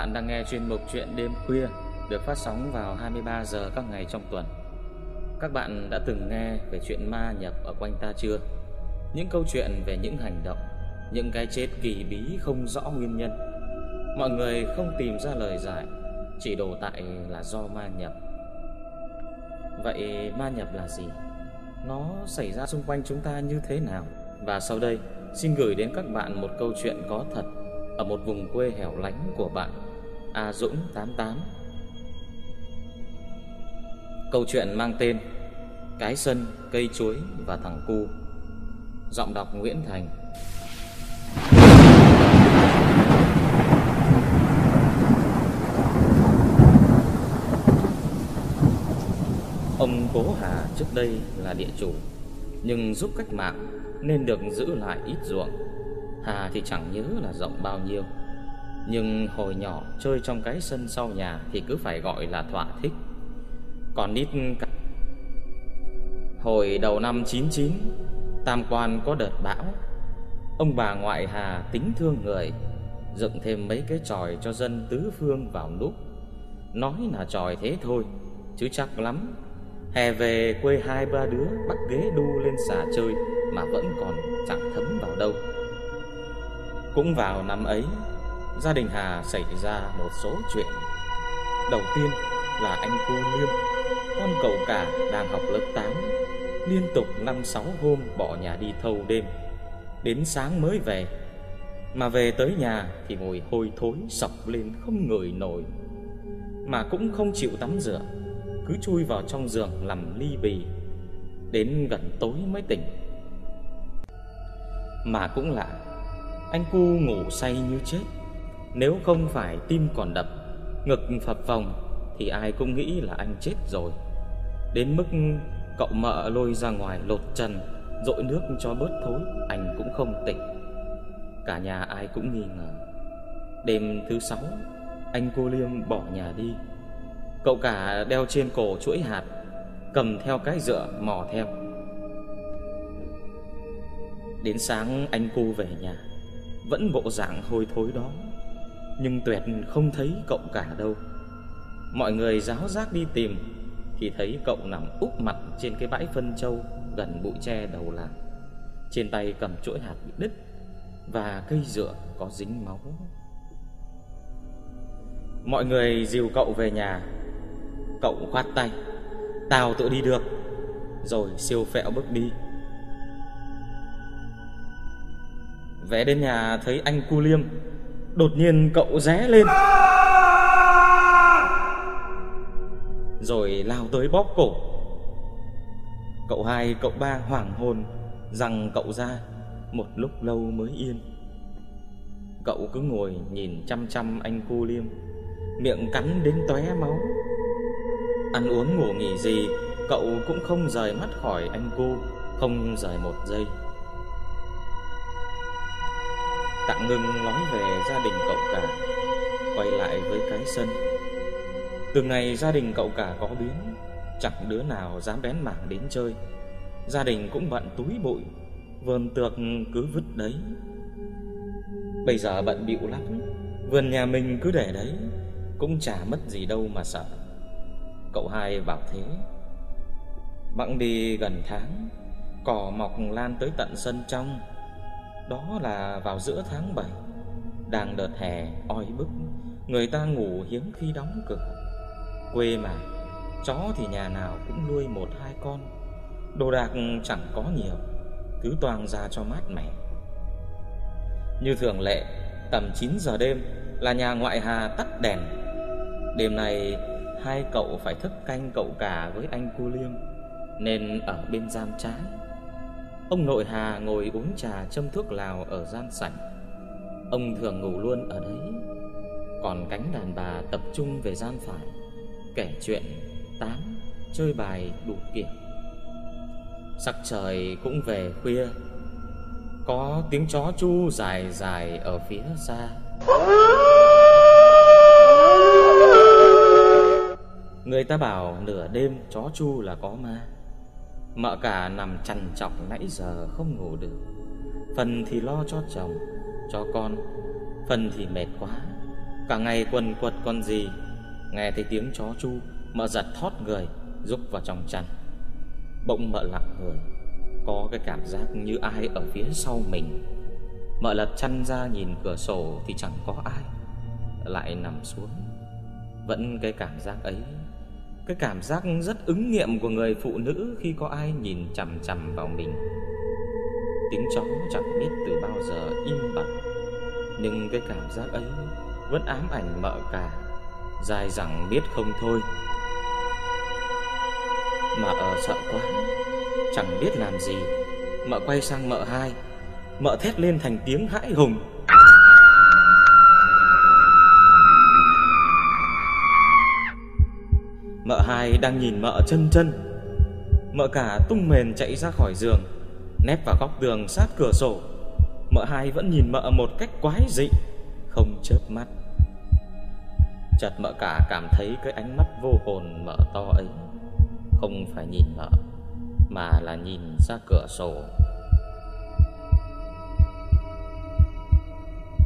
bạn đang nghe chuyên mục chuyện đêm khuya được phát sóng vào 23 giờ các ngày trong tuần. Các bạn đã từng nghe về chuyện ma nhập ở quanh ta chưa? Những câu chuyện về những hành động, những cái chết kỳ bí không rõ nguyên nhân. Mọi người không tìm ra lời giải, chỉ đổ tại là do ma nhập. Vậy ma nhập là gì? Nó xảy ra xung quanh chúng ta như thế nào? Và sau đây, xin gửi đến các bạn một câu chuyện có thật ở một vùng quê hẻo lánh của bạn A Dũng 88. Câu chuyện mang tên Cái sân, cây chuối và thằng cu. Giọng đọc Nguyễn Thành. Ông Cố Hà trước đây là địa chủ, nhưng giúp cách mạng nên được giữ lại ít ruộng. Hà thì chẳng nhớ là rộng bao nhiêu. Nhưng hồi nhỏ chơi trong cái sân sau nhà thì cứ phải gọi là thỏa thích. Còn nít Hồi đầu năm 99, Tam Quan có đợt bão. Ông bà ngoại Hà tính thương người, dựng thêm mấy cái tròi cho dân tứ phương vào núp. Nói là tròi thế thôi, chứ chắc lắm. Hè về quê hai ba đứa bắt ghế đu lên xà chơi mà vẫn còn chẳng thấm vào đâu. Cũng vào năm ấy, gia đình Hà xảy ra một số chuyện. Đầu tiên là anh cô Liêm, con cậu cả đang học lớp 8, liên tục năm sáu hôm bỏ nhà đi thâu đêm, đến sáng mới về. Mà về tới nhà thì mùi hôi thối sọc lên không ngửi nổi, mà cũng không chịu tắm rửa, cứ chui vào trong giường nằm ly bì, đến gần tối mới tỉnh. Mà cũng lạ, anh cu ngủ say như chết nếu không phải tim còn đập, Ngực phập phồng, Thì ai cũng nghĩ là anh chết rồi. Đến mức cậu mợ lôi ra ngoài lột trần, Dội nước cho bớt thối, Anh cũng không tỉnh. Cả nhà ai cũng nghi ngờ. Đêm thứ sáu, Anh cô Liêm bỏ nhà đi. Cậu cả đeo trên cổ chuỗi hạt, Cầm theo cái dựa mò theo. Đến sáng, anh cô về nhà. Vẫn bộ dạng hôi thối đó. Nhưng Tuyệt không thấy cậu cả đâu. Mọi người giáo giác đi tìm, Thì thấy cậu nằm úp mặt trên cái bãi phân châu Gần bụi tre đầu làng. Trên tay cầm chuỗi hạt bị đứt Và cây dựa có dính máu. Mọi người dìu cậu về nhà. Cậu khoát tay, Tao tự đi được. Rồi siêu phẹo bước đi. Vẽ đến nhà thấy anh cu liêm Đột nhiên cậu ré lên. Rồi lao tới bóp cổ. Cậu hai, cậu ba hoảng hồn Rằng cậu ra Một lúc lâu mới yên. Cậu cứ ngồi nhìn chăm chăm anh cu liêm Miệng cắn đến tóe máu. Ăn uống ngủ nghỉ gì Cậu cũng không rời mắt khỏi anh cô Không rời một giây. Tạm ngưng nói về gia đình cậu cả, Quay lại với cái sân. Từ ngày gia đình cậu cả có biến, Chẳng đứa nào dám bén mảng đến chơi. Gia đình cũng bận túi bụi, Vườn tược cứ vứt đấy. Bây giờ bận bịu lắm, Vườn nhà mình cứ để đấy, Cũng chả mất gì đâu mà sợ. Cậu hai bảo thế. Bẵng đi gần tháng, Cỏ mọc lan tới tận sân trong đó là vào giữa tháng 7 Đang đợt hè oi bức, Người ta ngủ hiếm khi đóng cửa. Quê mà, Chó thì nhà nào cũng nuôi một hai con. Đồ đạc chẳng có nhiều, Cứ toàn ra cho mát mẻ. Như thường lệ, Tầm 9 giờ đêm Là nhà ngoại hà tắt đèn. Đêm này Hai cậu phải thức canh cậu cả với anh cu liêm Nên ở bên giam trái Ông nội Hà ngồi uống trà châm thuốc lào ở gian sảnh. Ông thường ngủ luôn ở đấy. Còn cánh đàn bà tập trung về gian phải Kể chuyện, tán, chơi bài đủ kiểu. Sắc trời cũng về khuya. Có tiếng chó chu dài dài ở phía xa. Người ta bảo nửa đêm chó chu là có ma. Mợ cả nằm chằn chọc nãy giờ không ngủ được. Phần thì lo cho chồng, Cho con, Phần thì mệt quá. Cả ngày quần quật con gì. Nghe thấy tiếng chó chu, Mợ giật thót người, Rúc vào trong chăn. Bỗng mợ lặng người, Có cái cảm giác như ai ở phía sau mình. Mợ lật chăn ra nhìn cửa sổ Thì chẳng có ai, Lại nằm xuống. Vẫn cái cảm giác ấy cái cảm giác rất ứng nghiệm của người phụ nữ Khi có ai nhìn chằm chằm vào mình. Tiếng chó chẳng biết từ bao giờ im bặt, Nhưng cái cảm giác ấy Vẫn ám ảnh mợ cả, Dài dẳng biết không thôi. Mợ sợ quá, Chẳng biết làm gì, Mợ quay sang mợ hai, Mợ thét lên thành tiếng hãi hùng. Hai đang nhìn mợ chân chân. Mợ cả tung mền chạy ra khỏi giường, Nép vào góc tường sát cửa sổ. Mợ hai vẫn nhìn mợ một cách quái dị, Không chớp mắt. Chợt mợ cả cảm thấy cái ánh mắt vô hồn mợ to ấy. Không phải nhìn mợ, Mà là nhìn ra cửa sổ.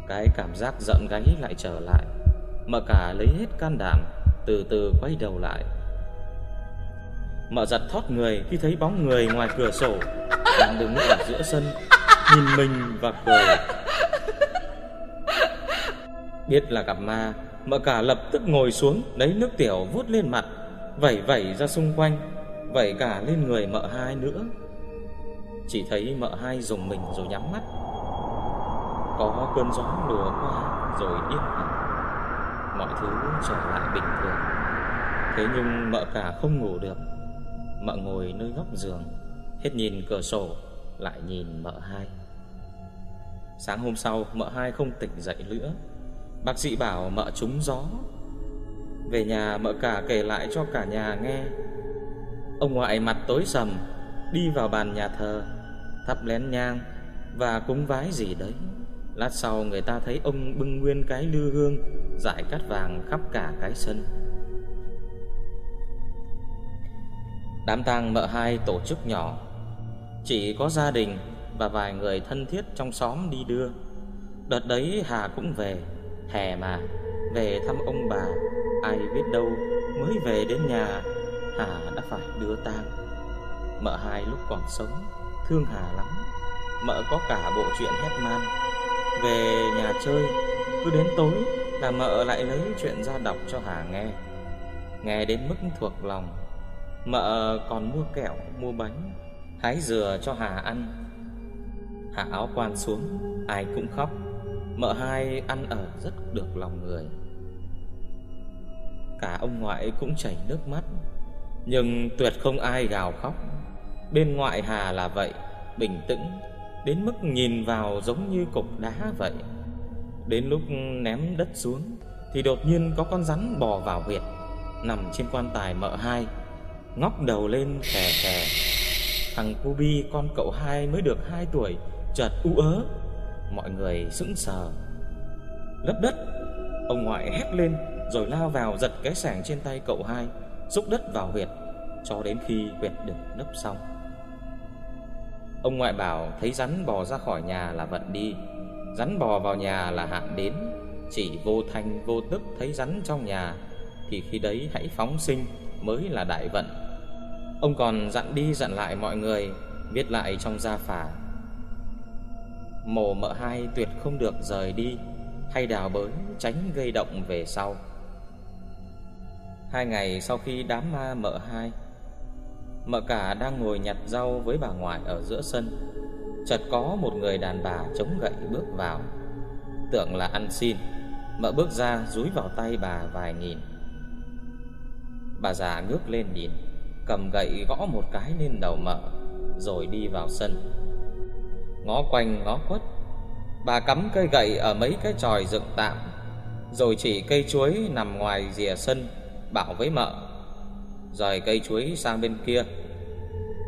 Cái cảm giác giận gáy lại trở lại. Mợ cả lấy hết can đảm, Từ từ quay đầu lại. Mợ giật thoát người khi thấy bóng người ngoài cửa sổ. Đang đứng ở giữa sân, Nhìn mình và cười. Biết là gặp ma Mợ cả lập tức ngồi xuống, Lấy nước tiểu vuốt lên mặt, Vẩy vẩy ra xung quanh, Vẩy cả lên người mợ hai nữa. Chỉ thấy mợ hai dùng mình rồi nhắm mắt. Có cơn gió lùa qua Rồi yên hẳn Mọi thứ trở lại bình thường. Thế nhưng mợ cả không ngủ được. Mợ ngồi nơi góc giường, Hết nhìn cửa sổ, Lại nhìn mợ hai. Sáng hôm sau, mợ hai không tỉnh dậy nữa. Bác sĩ bảo mợ trúng gió. Về nhà, mợ cả kể lại cho cả nhà nghe. Ông ngoại mặt tối sầm, Đi vào bàn nhà thờ, Thắp lén nhang Và cúng vái gì đấy. Lát sau, người ta thấy ông bưng nguyên cái lư hương, Giải cát vàng khắp cả cái sân. Đám tang mợ hai tổ chức nhỏ. Chỉ có gia đình Và vài người thân thiết trong xóm đi đưa. Đợt đấy Hà cũng về, Hè mà, Về thăm ông bà. Ai biết đâu, Mới về đến nhà, Hà đã phải đưa tang. Mợ hai lúc còn sống, Thương Hà lắm. Mợ có cả bộ chuyện hét man. Về nhà chơi, Cứ đến tối là mợ lại lấy chuyện ra đọc cho Hà nghe. Nghe đến mức thuộc lòng. Mợ còn mua kẹo, mua bánh. Hái dừa cho Hà ăn. Hạ áo quan xuống Ai cũng khóc. Mợ hai ăn ở rất được lòng người. Cả ông ngoại cũng chảy nước mắt. Nhưng tuyệt không ai gào khóc. Bên ngoại Hà là vậy Bình tĩnh. Đến mức nhìn vào giống như cục đá vậy. Đến lúc ném đất xuống Thì đột nhiên có con rắn bò vào huyệt Nằm trên quan tài mợ hai. Ngóc đầu lên khè khè Thằng Kobi con cậu hai mới được 2 tuổi, Chợt u ớ. Mọi người sững sờ. Lấp đất, Ông ngoại hét lên, Rồi lao vào giật cái sảng trên tay cậu hai, Xúc đất vào huyệt, Cho đến khi huyệt được nấp xong. Ông ngoại bảo, thấy rắn bò ra khỏi nhà là vận đi. Rắn bò vào nhà là hạn đến. Chỉ vô thanh vô tức thấy rắn trong nhà, Thì khi đấy hãy phóng sinh mới là đại vận. Ông còn dặn đi dặn lại mọi người, Viết lại trong gia phả. Mồ mợ hai tuyệt không được rời đi Hay đào bới tránh gây động về sau. Hai ngày sau khi đám ma mợ hai, Mợ cả đang ngồi nhặt rau với bà ngoại ở giữa sân, Chợt có một người đàn bà chống gậy bước vào. Tưởng là ăn xin, Mợ bước ra rúi vào tay bà vài nghìn. Bà già ngước lên nhìn. Cầm gậy gõ một cái lên đầu mợ, Rồi đi vào sân. Ngó quanh ngó quất, Bà cắm cây gậy ở mấy cái tròi dựng tạm, Rồi chỉ cây chuối nằm ngoài rìa sân Bảo với mợ. Rời cây chuối sang bên kia,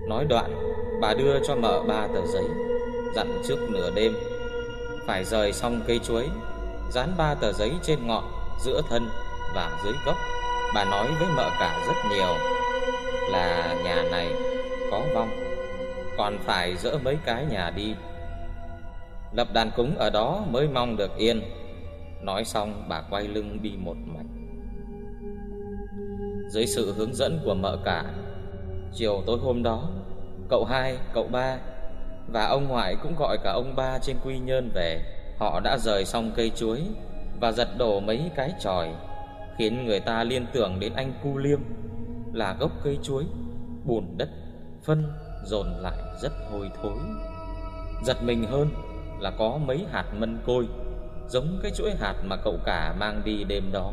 Nói đoạn, Bà đưa cho mợ ba tờ giấy, Dặn trước nửa đêm. Phải rời xong cây chuối, Dán ba tờ giấy trên ngọn Giữa thân và dưới gốc. Bà nói với mợ cả rất nhiều. Là nhà này có vong. Còn phải dỡ mấy cái nhà đi. Lập đàn cúng ở đó mới mong được yên. Nói xong bà quay lưng đi một mạch. Dưới sự hướng dẫn của mợ cả Chiều tối hôm đó Cậu hai, cậu ba Và ông ngoại cũng gọi cả ông ba trên quy nhơn về. Họ đã rời xong cây chuối Và giật đổ mấy cái tròi Khiến người ta liên tưởng đến anh Cu Liêm. Là gốc cây chuối Bùn đất, phân dồn lại rất hôi thối. Giật mình hơn là có mấy hạt mân côi Giống cái chuỗi hạt mà cậu cả mang đi đêm đó.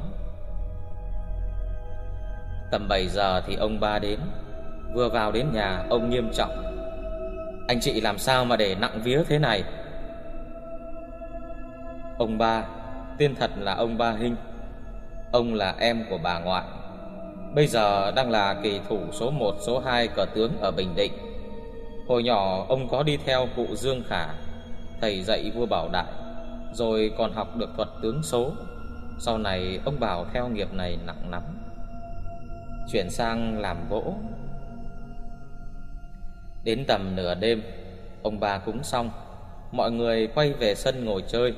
Tầm 7 giờ thì ông ba đến Vừa vào đến nhà ông nghiêm trọng. Anh chị làm sao mà để nặng vía thế này? Ông ba Tên thật là ông ba Hinh. Ông là em của bà ngoại. Bây giờ đang là kỳ thủ số 1 số 2 cờ tướng ở Bình Định. Hồi nhỏ ông có đi theo cụ Dương Khả, Thầy dạy vua Bảo Đại, Rồi còn học được thuật tướng số. Sau này ông bảo theo nghiệp này nặng lắm. Chuyển sang làm gỗ. Đến tầm nửa đêm, Ông bà cúng xong, Mọi người quay về sân ngồi chơi.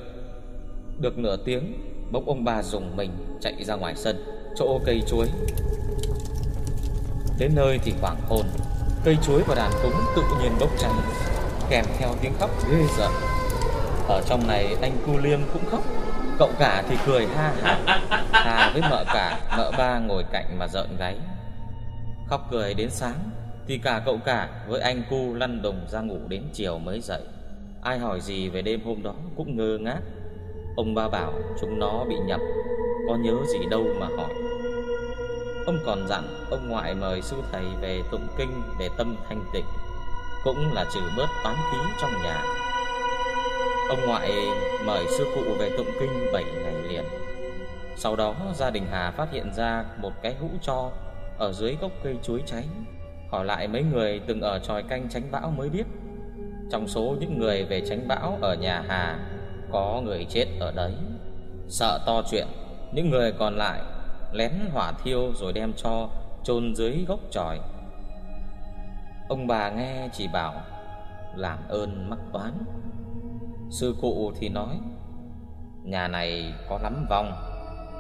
Được nửa tiếng, Bỗng ông bà dùng mình chạy ra ngoài sân, Chỗ cây chuối. Đến nơi thì hoảng hồn. Cây chuối và đàn cúng tự nhiên bốc cháy, Kèm theo tiếng khóc ghê giận Ở trong này anh cu liêm cũng khóc. Cậu cả thì cười ha ha Hà với mợ cả, Mợ ba ngồi cạnh mà giận gáy. Khóc cười đến sáng, Thì cả cậu cả với anh cu lăn đùng ra ngủ đến chiều mới dậy. Ai hỏi gì về đêm hôm đó cũng ngơ ngác. Ông ba bảo chúng nó bị nhập, Có nhớ gì đâu mà hỏi. Ông còn dặn ông ngoại mời sư thầy về tụng kinh để tâm thanh tịnh, Cũng là trừ bớt toán khí trong nhà. Ông ngoại mời sư phụ về tụng kinh 7 ngày liền. Sau đó, gia đình Hà phát hiện ra một cái hũ cho Ở dưới gốc cây chuối cháy. Hỏi lại mấy người từng ở tròi canh tránh bão mới biết. Trong số những người về tránh bão ở nhà Hà, Có người chết ở đấy. Sợ to chuyện, Những người còn lại lén hỏa thiêu rồi đem cho chôn dưới gốc tròi. Ông bà nghe chỉ bảo làm ơn mắc oán Sư cụ thì nói nhà này có lắm vong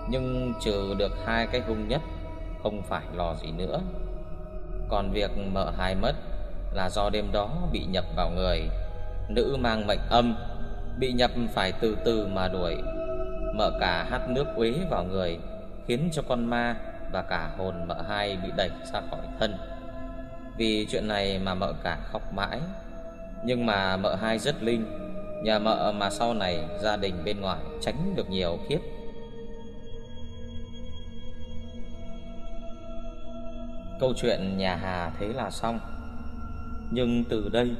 nhưng trừ được hai cái hung nhất không phải lo gì nữa. Còn việc mợ hai mất là do đêm đó bị nhập vào người, nữ mang mệnh âm, bị nhập phải từ từ mà đuổi. Mợ cả hát nước uế vào người khiến cho con ma và cả hồn mợ hai bị đẩy ra khỏi thân. Vì chuyện này mà mợ cả khóc mãi, nhưng mà mợ hai rất linh, nhà mợ mà sau này gia đình bên ngoài tránh được nhiều kiếp. Câu chuyện nhà Hà thế là xong. Nhưng từ đây,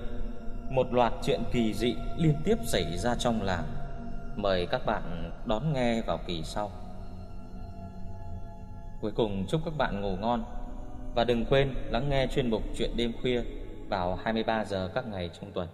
một loạt chuyện kỳ dị liên tiếp xảy ra trong làng. Mời các bạn đón nghe vào kỳ sau. Cuối cùng chúc các bạn ngủ ngon và đừng quên lắng nghe chuyên mục chuyện đêm khuya vào 23 giờ các ngày trong tuần.